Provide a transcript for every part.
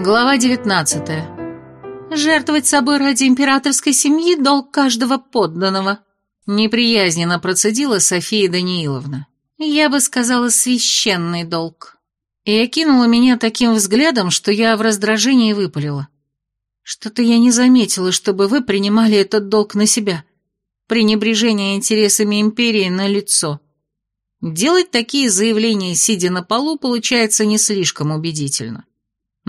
Глава 19. Жертвовать собой ради императорской семьи – долг каждого подданного. Неприязненно процедила София Данииловна. Я бы сказала, священный долг. И окинула меня таким взглядом, что я в раздражении выпалила. Что-то я не заметила, чтобы вы принимали этот долг на себя. Пренебрежение интересами империи на лицо. Делать такие заявления, сидя на полу, получается не слишком убедительно.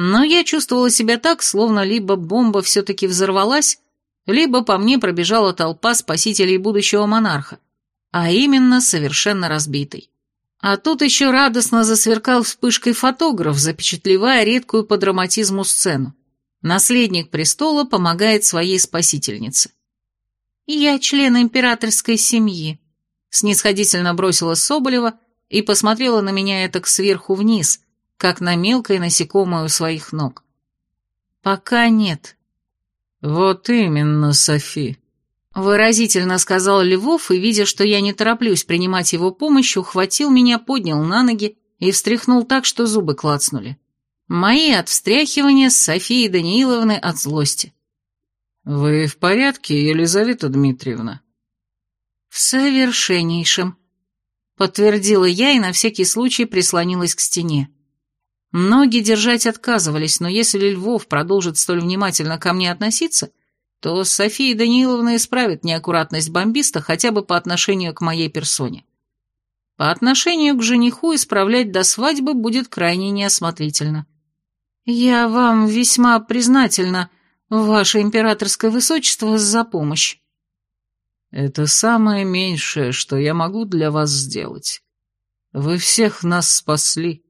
Но я чувствовала себя так, словно либо бомба все-таки взорвалась, либо по мне пробежала толпа спасителей будущего монарха, а именно совершенно разбитой. А тут еще радостно засверкал вспышкой фотограф, запечатлевая редкую по драматизму сцену. Наследник престола помогает своей спасительнице. «Я член императорской семьи», — снисходительно бросила Соболева и посмотрела на меня это сверху вниз, как на мелкое насекомое у своих ног. «Пока нет». «Вот именно, Софи», — выразительно сказал Львов, и, видя, что я не тороплюсь принимать его помощь, ухватил меня, поднял на ноги и встряхнул так, что зубы клацнули. Мои от встряхивания с Софией Данииловны от злости. «Вы в порядке, Елизавета Дмитриевна?» «В совершеннейшем», — подтвердила я и на всякий случай прислонилась к стене. Ноги держать отказывались, но если Львов продолжит столь внимательно ко мне относиться, то София Даниловна исправит неаккуратность бомбиста хотя бы по отношению к моей персоне. По отношению к жениху исправлять до свадьбы будет крайне неосмотрительно. «Я вам весьма признательна, ваше императорское высочество, за помощь». «Это самое меньшее, что я могу для вас сделать. Вы всех нас спасли».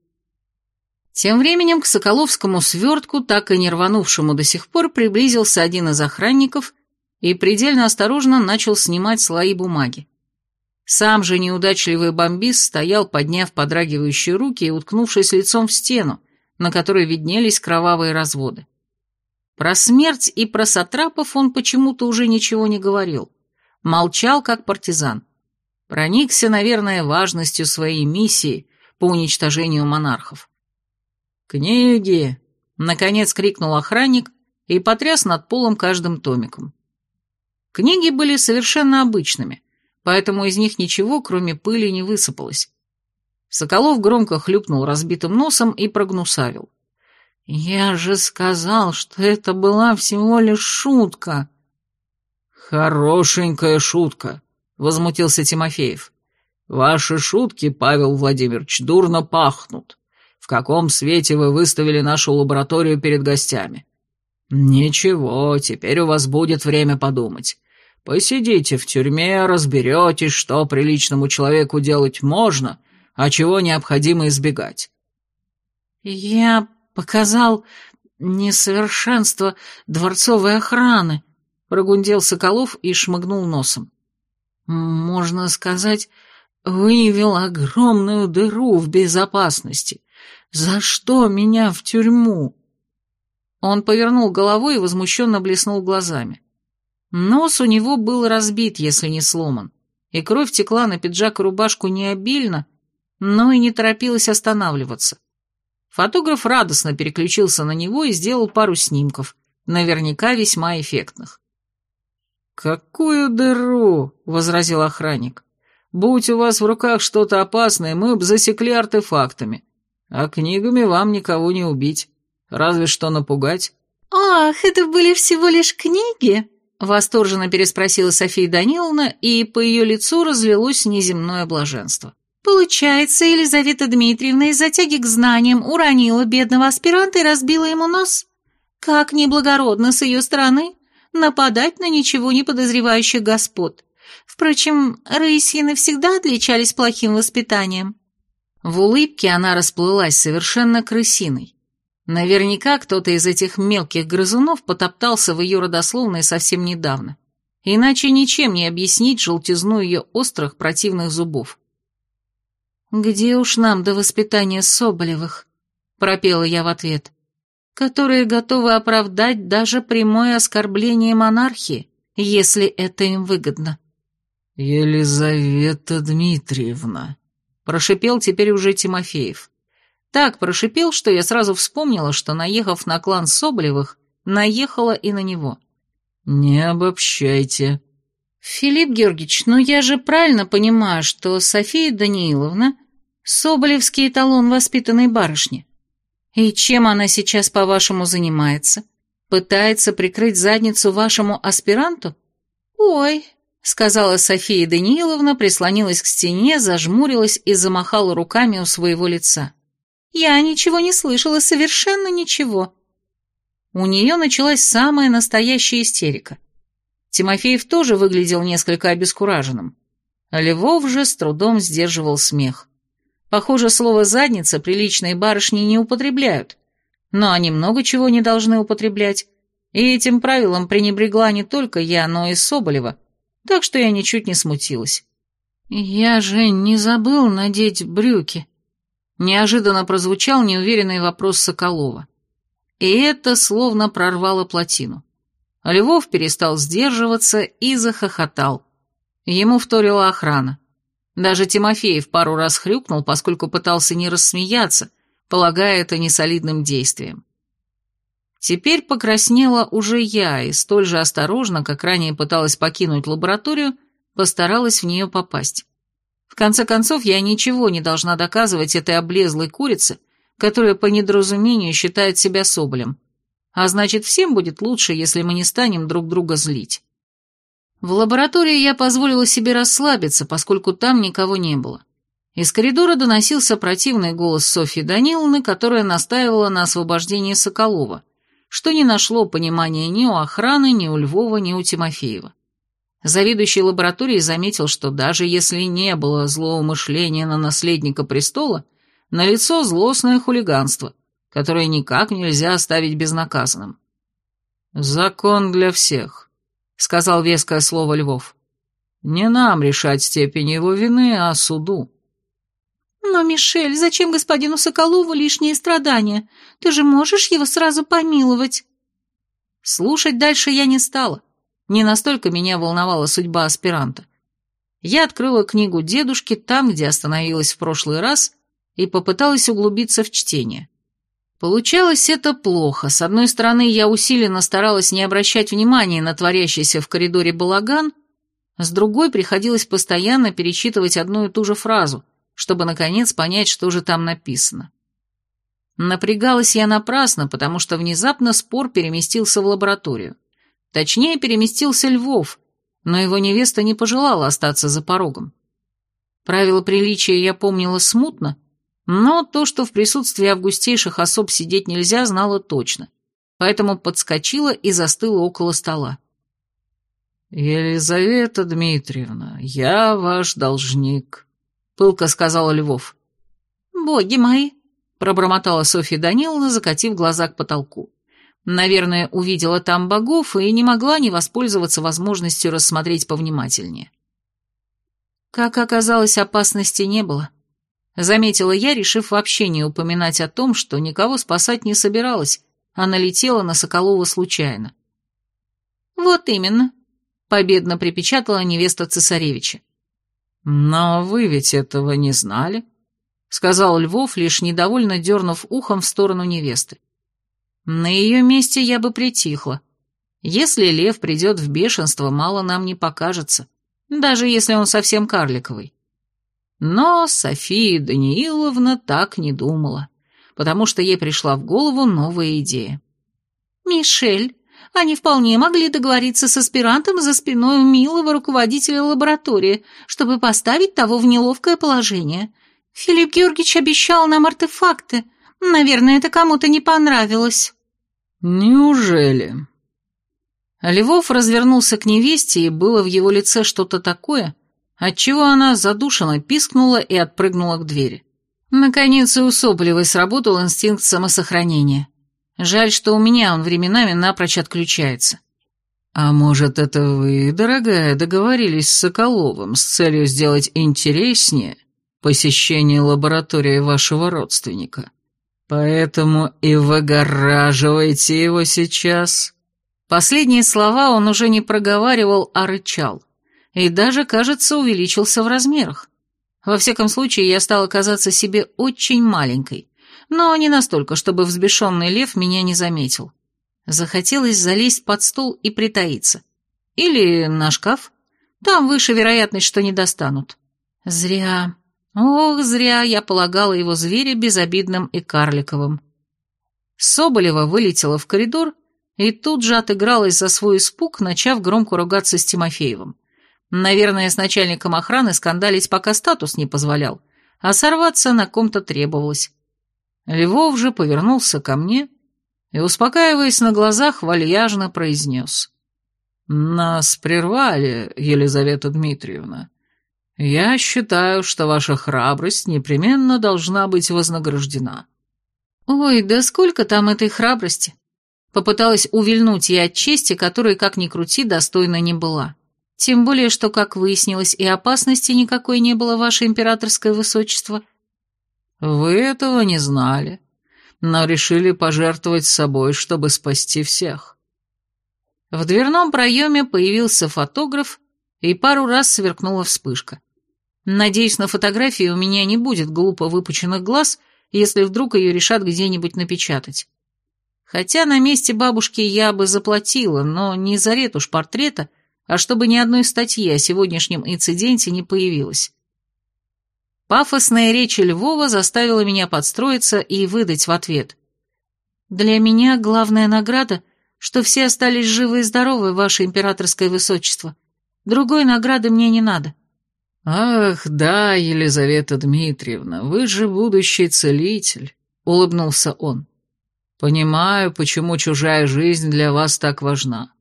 Тем временем к Соколовскому свертку, так и не рванувшему до сих пор, приблизился один из охранников и предельно осторожно начал снимать слои бумаги. Сам же неудачливый бомбист стоял, подняв подрагивающие руки и уткнувшись лицом в стену, на которой виднелись кровавые разводы. Про смерть и про сатрапов он почему-то уже ничего не говорил. Молчал, как партизан. Проникся, наверное, важностью своей миссии по уничтожению монархов. «Книги!» — наконец крикнул охранник и потряс над полом каждым томиком. Книги были совершенно обычными, поэтому из них ничего, кроме пыли, не высыпалось. Соколов громко хлюпнул разбитым носом и прогнусавил. «Я же сказал, что это была всего лишь шутка». «Хорошенькая шутка», — возмутился Тимофеев. «Ваши шутки, Павел Владимирович, дурно пахнут каком свете вы выставили нашу лабораторию перед гостями. Ничего, теперь у вас будет время подумать. Посидите в тюрьме, разберетесь, что приличному человеку делать можно, а чего необходимо избегать. Я показал несовершенство дворцовой охраны, прогундел Соколов и шмыгнул носом. Можно сказать, выявил огромную дыру в безопасности, «За что меня в тюрьму?» Он повернул головой и возмущенно блеснул глазами. Нос у него был разбит, если не сломан, и кровь текла на пиджак и рубашку не обильно, но и не торопилась останавливаться. Фотограф радостно переключился на него и сделал пару снимков, наверняка весьма эффектных. «Какую дыру?» — возразил охранник. «Будь у вас в руках что-то опасное, мы бы засекли артефактами. А книгами вам никого не убить, разве что напугать». «Ах, это были всего лишь книги?» Восторженно переспросила София Даниловна, и по ее лицу разлилось неземное блаженство. «Получается, Елизавета Дмитриевна из-за тяги к знаниям уронила бедного аспиранта и разбила ему нос? Как неблагородно с ее стороны нападать на ничего не подозревающих господ. Впрочем, рысины всегда отличались плохим воспитанием. В улыбке она расплылась совершенно крысиной. Наверняка кто-то из этих мелких грызунов потоптался в ее родословной совсем недавно. Иначе ничем не объяснить желтизну ее острых противных зубов. «Где уж нам до воспитания Соболевых?» — пропела я в ответ. «Которые готовы оправдать даже прямое оскорбление монархии, если это им выгодно». «Елизавета Дмитриевна», прошипел теперь уже Тимофеев. Так прошипел, что я сразу вспомнила, что, наехав на клан Соболевых, наехала и на него. «Не обобщайте». «Филипп Георгиевич, ну я же правильно понимаю, что София Данииловна — соболевский эталон воспитанной барышни. И чем она сейчас, по-вашему, занимается? Пытается прикрыть задницу вашему аспиранту? Ой, — сказала София Данииловна, прислонилась к стене, зажмурилась и замахала руками у своего лица. «Я ничего не слышала, совершенно ничего». У нее началась самая настоящая истерика. Тимофеев тоже выглядел несколько обескураженным. Львов же с трудом сдерживал смех. Похоже, слово «задница» приличные барышни не употребляют, но они много чего не должны употреблять, и этим правилом пренебрегла не только я, но и Соболева, так что я ничуть не смутилась. «Я же не забыл надеть брюки», — неожиданно прозвучал неуверенный вопрос Соколова. И это словно прорвало плотину. Львов перестал сдерживаться и захохотал. Ему вторила охрана. Даже Тимофеев пару раз хрюкнул, поскольку пытался не рассмеяться, полагая это несолидным действием. Теперь покраснела уже я и столь же осторожно, как ранее пыталась покинуть лабораторию, постаралась в нее попасть. В конце концов, я ничего не должна доказывать этой облезлой курице, которая по недоразумению считает себя соболем. А значит, всем будет лучше, если мы не станем друг друга злить. В лаборатории я позволила себе расслабиться, поскольку там никого не было. Из коридора доносился противный голос Софьи Даниловны, которая настаивала на освобождении Соколова, что не нашло понимания ни у охраны, ни у Львова, ни у Тимофеева. Заведующий лабораторией заметил, что даже если не было злоумышления на наследника престола, налицо злостное хулиганство, которое никак нельзя оставить безнаказанным. «Закон для всех», — сказал веское слово Львов. «Не нам решать степень его вины, а суду». «Но, Мишель, зачем господину Соколову лишние страдания? Ты же можешь его сразу помиловать?» Слушать дальше я не стала. Не настолько меня волновала судьба аспиранта. Я открыла книгу дедушки там, где остановилась в прошлый раз, и попыталась углубиться в чтение. Получалось это плохо. С одной стороны, я усиленно старалась не обращать внимания на творящийся в коридоре балаган, с другой приходилось постоянно перечитывать одну и ту же фразу, чтобы, наконец, понять, что же там написано. Напрягалась я напрасно, потому что внезапно спор переместился в лабораторию. Точнее, переместился Львов, но его невеста не пожелала остаться за порогом. Правила приличия я помнила смутно, но то, что в присутствии августейших особ сидеть нельзя, знала точно, поэтому подскочила и застыла около стола. «Елизавета Дмитриевна, я ваш должник», пылко сказал Львов. «Боги мои!» — пробормотала Софья Даниловна, закатив глаза к потолку. Наверное, увидела там богов и не могла не воспользоваться возможностью рассмотреть повнимательнее. Как оказалось, опасности не было. Заметила я, решив вообще не упоминать о том, что никого спасать не собиралась, а налетела на Соколова случайно. «Вот именно», — победно припечатала невеста цесаревича. «Но вы ведь этого не знали», — сказал Львов, лишь недовольно дернув ухом в сторону невесты. «На ее месте я бы притихла. Если лев придет в бешенство, мало нам не покажется, даже если он совсем карликовый». Но София Данииловна так не думала, потому что ей пришла в голову новая идея. «Мишель, они вполне могли договориться с аспирантом за спиной у милого руководителя лаборатории, чтобы поставить того в неловкое положение. Филипп Георгиевич обещал нам артефакты. Наверное, это кому-то не понравилось». «Неужели?» Львов развернулся к невесте, и было в его лице что-то такое, отчего она задушенно пискнула и отпрыгнула к двери. Наконец и у Соболевой сработал инстинкт самосохранения. Жаль, что у меня он временами напрочь отключается. А может, это вы, дорогая, договорились с Соколовым с целью сделать интереснее посещение лаборатории вашего родственника? Поэтому и выгораживаете его сейчас?» Последние слова он уже не проговаривал, а рычал. И даже, кажется, увеличился в размерах. Во всяком случае, я стала казаться себе очень маленькой, но не настолько, чтобы взбешенный лев меня не заметил. Захотелось залезть под стол и притаиться. Или на шкаф. Там выше вероятность, что не достанут. Зря. Ох, зря я полагала его зверя безобидным и карликовым. Соболева вылетела в коридор и тут же отыгралась за свой испуг, начав громко ругаться с Тимофеевым. Наверное, с начальником охраны скандалить пока статус не позволял, а сорваться на ком-то требовалось. Львов же повернулся ко мне и, успокаиваясь на глазах, вальяжно произнес. «Нас прервали, Елизавета Дмитриевна. Я считаю, что ваша храбрость непременно должна быть вознаграждена». «Ой, да сколько там этой храбрости?» Попыталась увильнуть я от чести, которой, как ни крути, достойна не была. Тем более, что, как выяснилось, и опасности никакой не было, ваше императорское высочество. Вы этого не знали, но решили пожертвовать собой, чтобы спасти всех. В дверном проеме появился фотограф, и пару раз сверкнула вспышка. Надеюсь, на фотографии у меня не будет глупо выпученных глаз, если вдруг ее решат где-нибудь напечатать. Хотя на месте бабушки я бы заплатила, но не за ретушь портрета, а чтобы ни одной статьи о сегодняшнем инциденте не появилось. Пафосная речь Львова заставила меня подстроиться и выдать в ответ. «Для меня главная награда, что все остались живы и здоровы, ваше императорское высочество. Другой награды мне не надо». «Ах, да, Елизавета Дмитриевна, вы же будущий целитель», — улыбнулся он. «Понимаю, почему чужая жизнь для вас так важна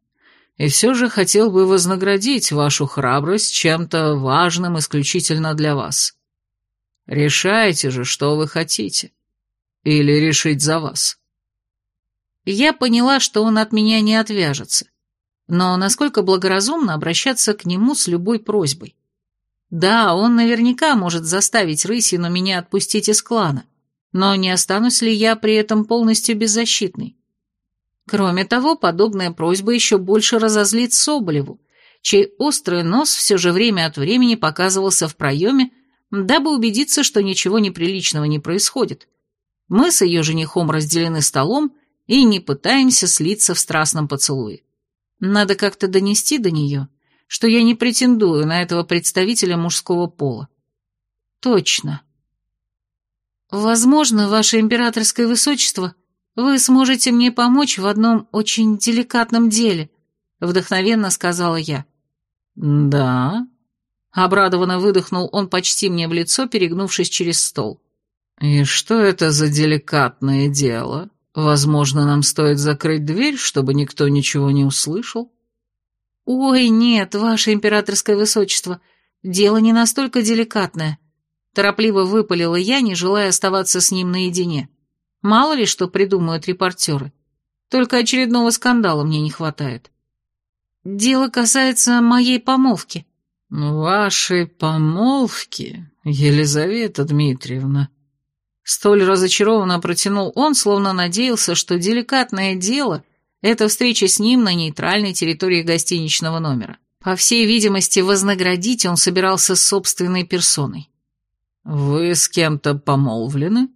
и все же хотел бы вознаградить вашу храбрость чем-то важным исключительно для вас. Решайте же, что вы хотите. Или решить за вас. Я поняла, что он от меня не отвяжется, но насколько благоразумно обращаться к нему с любой просьбой. Да, он наверняка может заставить Рысину меня отпустить из клана, но не останусь ли я при этом полностью беззащитной? Кроме того, подобная просьба еще больше разозлит Соболеву, чей острый нос все же время от времени показывался в проеме, дабы убедиться, что ничего неприличного не происходит. Мы с ее женихом разделены столом и не пытаемся слиться в страстном поцелуе. Надо как-то донести до нее, что я не претендую на этого представителя мужского пола. Точно. Возможно, ваше императорское высочество «Вы сможете мне помочь в одном очень деликатном деле», — вдохновенно сказала я. «Да?» — обрадованно выдохнул он почти мне в лицо, перегнувшись через стол. «И что это за деликатное дело? Возможно, нам стоит закрыть дверь, чтобы никто ничего не услышал?» «Ой, нет, ваше императорское высочество, дело не настолько деликатное», — торопливо выпалила я, не желая оставаться с ним наедине. Мало ли что придумают репортеры. Только очередного скандала мне не хватает. Дело касается моей помолвки. Вашей помолвки, Елизавета Дмитриевна. Столь разочарованно протянул он, словно надеялся, что деликатное дело — это встреча с ним на нейтральной территории гостиничного номера. По всей видимости, вознаградить он собирался собственной персоной. «Вы с кем-то помолвлены?»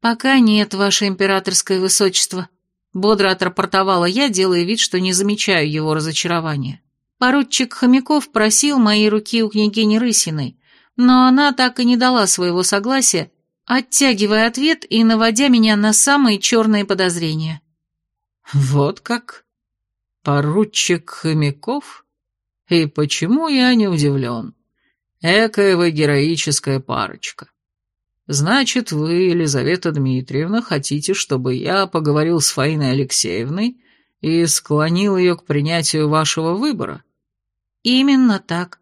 «Пока нет, ваше императорское высочество», — бодро отрапортовала я, делая вид, что не замечаю его разочарования. Поручик Хомяков просил моей руки у княгини Рысиной, но она так и не дала своего согласия, оттягивая ответ и наводя меня на самые черные подозрения. «Вот как? Поручик Хомяков? И почему я не удивлен? Экая вы героическая парочка. Значит, вы, Елизавета Дмитриевна, хотите, чтобы я поговорил с Фаиной Алексеевной и склонил ее к принятию вашего выбора? Именно так.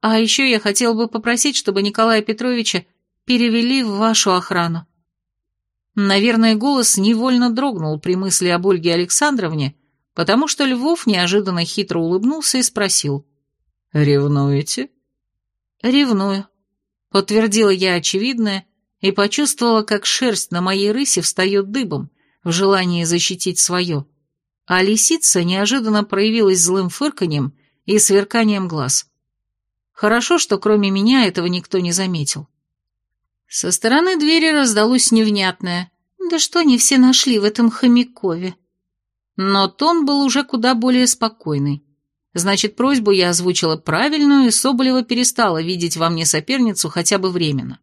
А еще я хотел бы попросить, чтобы Николая Петровича перевели в вашу охрану. Наверное, голос невольно дрогнул при мысли об Ольге Александровне, потому что Львов неожиданно хитро улыбнулся и спросил. «Ревнуете?» «Ревную», — подтвердила я очевидное, и почувствовала, как шерсть на моей рысе встает дыбом в желании защитить свое, а лисица неожиданно проявилась злым фырканьем и сверканием глаз. Хорошо, что кроме меня этого никто не заметил. Со стороны двери раздалось невнятное. Да что не все нашли в этом хомякове? Но тон был уже куда более спокойный. Значит, просьбу я озвучила правильную, и Соболева перестала видеть во мне соперницу хотя бы временно.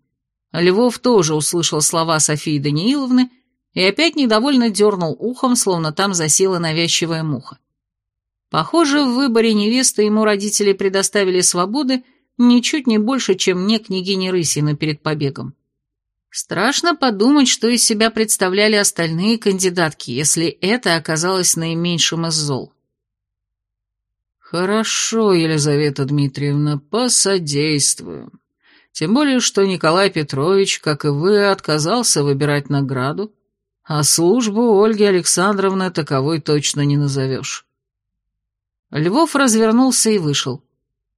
Львов тоже услышал слова Софии Данииловны и опять недовольно дернул ухом, словно там засела навязчивая муха. Похоже, в выборе невесты ему родители предоставили свободы ничуть не больше, чем мне княгине Рысина перед побегом. Страшно подумать, что из себя представляли остальные кандидатки, если это оказалось наименьшим из зол. «Хорошо, Елизавета Дмитриевна, посодействуем. Тем более, что Николай Петрович, как и вы, отказался выбирать награду, а службу Ольги Александровны таковой точно не назовешь». Львов развернулся и вышел.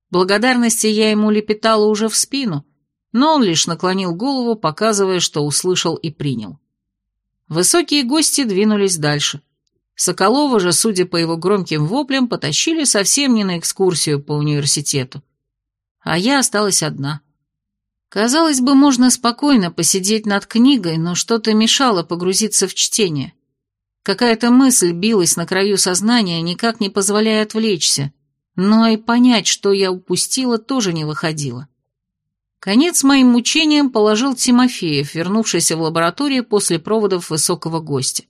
Благодарности я ему лепетала уже в спину, но он лишь наклонил голову, показывая, что услышал и принял. Высокие гости двинулись дальше. Соколова же, судя по его громким воплям, потащили совсем не на экскурсию по университету. А я осталась одна. Казалось бы, можно спокойно посидеть над книгой, но что-то мешало погрузиться в чтение. Какая-то мысль билась на краю сознания, никак не позволяя отвлечься, но и понять, что я упустила, тоже не выходило. Конец моим мучениям положил Тимофеев, вернувшийся в лабораторию после проводов высокого гостя.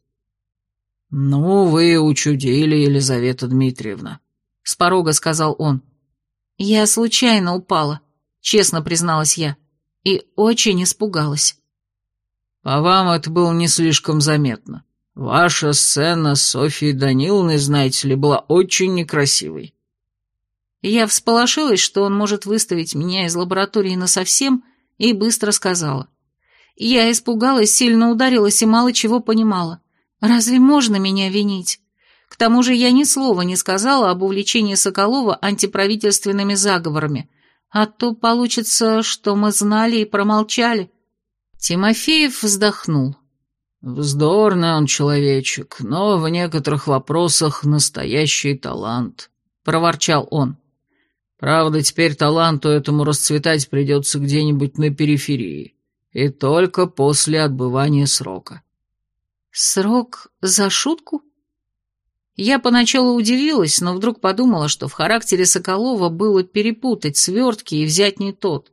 «Ну, вы учудили, Елизавета Дмитриевна», — с порога сказал он. «Я случайно упала», — честно призналась я, и очень испугалась. «По вам это было не слишком заметно. Ваша сцена с Софией Даниловной, знаете ли, была очень некрасивой. Я всполошилась, что он может выставить меня из лаборатории насовсем, и быстро сказала. Я испугалась, сильно ударилась и мало чего понимала. Разве можно меня винить? К тому же я ни слова не сказала об увлечении Соколова антиправительственными заговорами, а то получится, что мы знали и промолчали. Тимофеев вздохнул. «Вздорный он человечек, но в некоторых вопросах настоящий талант», — проворчал он. «Правда, теперь таланту этому расцветать придется где-нибудь на периферии, и только после отбывания срока». «Срок за шутку?» Я поначалу удивилась, но вдруг подумала, что в характере Соколова было перепутать свертки и взять не тот.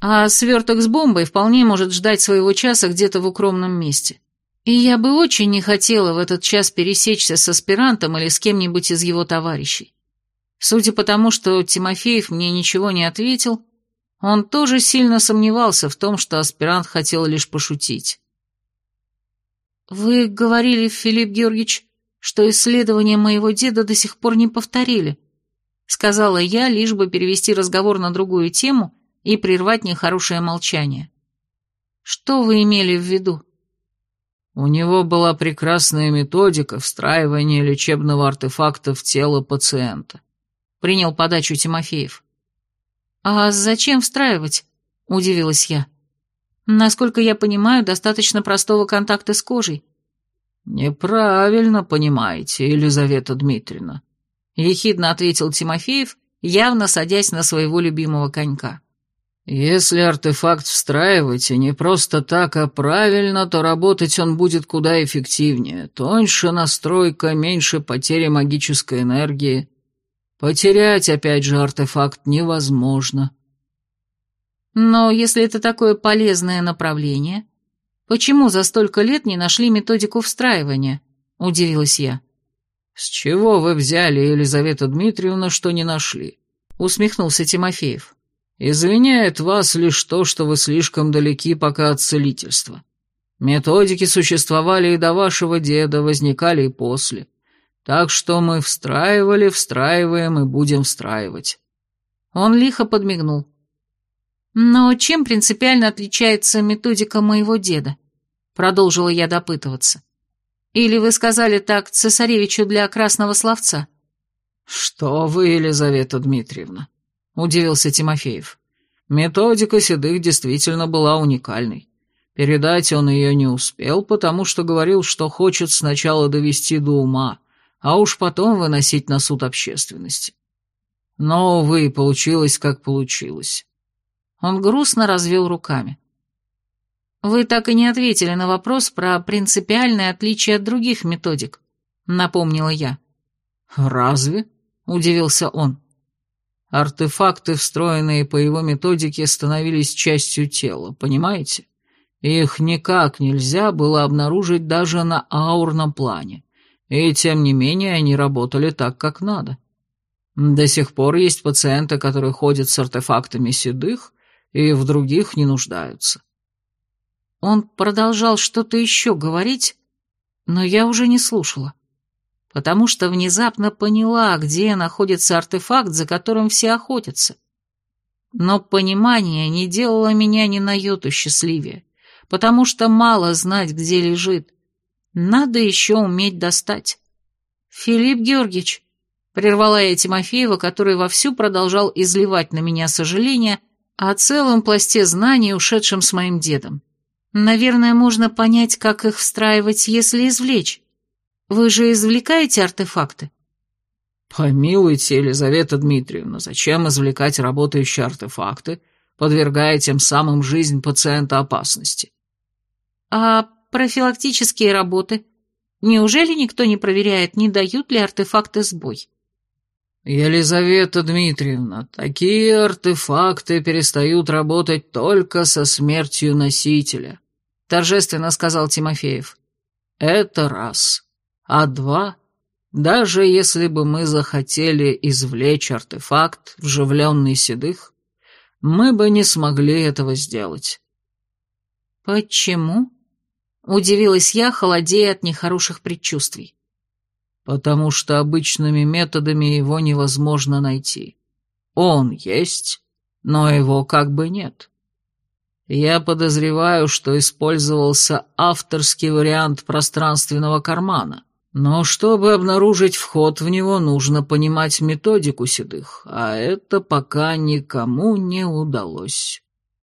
А сверток с бомбой вполне может ждать своего часа где-то в укромном месте. И я бы очень не хотела в этот час пересечься с аспирантом или с кем-нибудь из его товарищей. Судя по тому, что Тимофеев мне ничего не ответил, он тоже сильно сомневался в том, что аспирант хотел лишь пошутить. «Вы говорили, Филипп Георгиевич, что исследования моего деда до сих пор не повторили», сказала я, лишь бы перевести разговор на другую тему и прервать нехорошее молчание. «Что вы имели в виду?» У него была прекрасная методика встраивания лечебного артефакта в тело пациента. Принял подачу Тимофеев. «А зачем встраивать?» – удивилась я. «Насколько я понимаю, достаточно простого контакта с кожей». «Неправильно понимаете, Елизавета Дмитриевна», – ехидно ответил Тимофеев, явно садясь на своего любимого конька. Если артефакт встраивать, и не просто так, а правильно, то работать он будет куда эффективнее. Тоньше настройка, меньше потери магической энергии. Потерять, опять же, артефакт невозможно. Но если это такое полезное направление, почему за столько лет не нашли методику встраивания? Удивилась я. С чего вы взяли, Елизавета Дмитриевна, что не нашли? Усмехнулся Тимофеев. Извиняет вас лишь то, что вы слишком далеки пока от целительства. Методики существовали и до вашего деда, возникали и после. Так что мы встраивали, встраиваем и будем встраивать». Он лихо подмигнул. «Но чем принципиально отличается методика моего деда?» Продолжила я допытываться. «Или вы сказали так цесаревичу для красного словца?» «Что вы, Елизавета Дмитриевна?» Удивился Тимофеев. Методика седых действительно была уникальной. Передать он ее не успел, потому что говорил, что хочет сначала довести до ума, а уж потом выносить на суд общественности. Но, увы, получилось, как получилось. Он грустно развел руками. Вы так и не ответили на вопрос про принципиальное отличие от других методик, напомнила я. Разве? Удивился он. Артефакты, встроенные по его методике, становились частью тела, понимаете? Их никак нельзя было обнаружить даже на аурном плане. И тем не менее они работали так, как надо. До сих пор есть пациенты, которые ходят с артефактами седых и в других не нуждаются. Он продолжал что-то еще говорить, но я уже не слушала, потому что внезапно поняла, где находится артефакт, за которым все охотятся. Но понимание не делало меня ни на йоту счастливее, потому что мало знать, где лежит. Надо еще уметь достать. «Филипп Георгиевич», — прервала я Тимофеева, который вовсю продолжал изливать на меня сожаление о целом пласте знаний, ушедшем с моим дедом. Наверное, можно понять, как их встраивать, если извлечь. Вы же извлекаете артефакты? Помилуйте, Елизавета Дмитриевна, зачем извлекать работающие артефакты, подвергая тем самым жизнь пациента опасности? А профилактические работы? Неужели никто не проверяет, не дают ли артефакты сбой? Елизавета Дмитриевна, такие артефакты перестают работать только со смертью носителя, торжественно сказал Тимофеев. Это раз. А два, даже если бы мы захотели извлечь артефакт, вживленный седых, мы бы не смогли этого сделать. Почему? Удивилась я, холодея от нехороших предчувствий. Потому что обычными методами его невозможно найти. Он есть, но его как бы нет. Я подозреваю, что использовался авторский вариант пространственного кармана, но чтобы обнаружить вход в него, нужно понимать методику седых, а это пока никому не удалось.